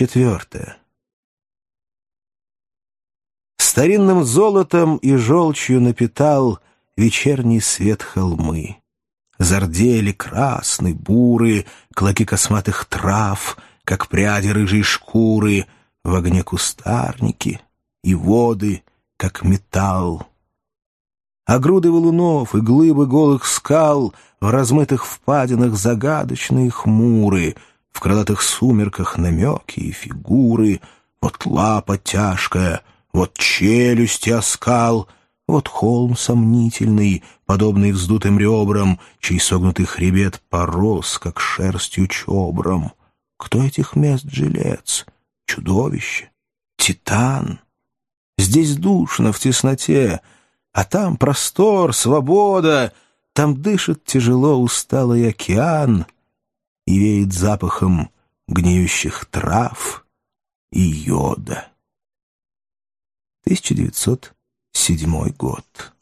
Четвертое. Старинным золотом и желчью напитал вечерний свет холмы. Зардели красный, буры, клоки косматых трав, как пряди рыжей шкуры, в огне кустарники и воды, как металл. А груды валунов и глыбы голых скал в размытых впадинах загадочные хмуры, в крылатых сумерках намеки и фигуры, вот лапа тяжкая, вот челюсть и оскал — вот холм сомнительный, подобный вздутым ребрам, чей согнутый хребет порос, как шерстью чобром. Кто этих мест жилец? Чудовище? Титан? Здесь душно в тесноте, а там простор, свобода, там дышит тяжело усталый океан и веет запахом гниющих трав и йода. 1900 седьмой год.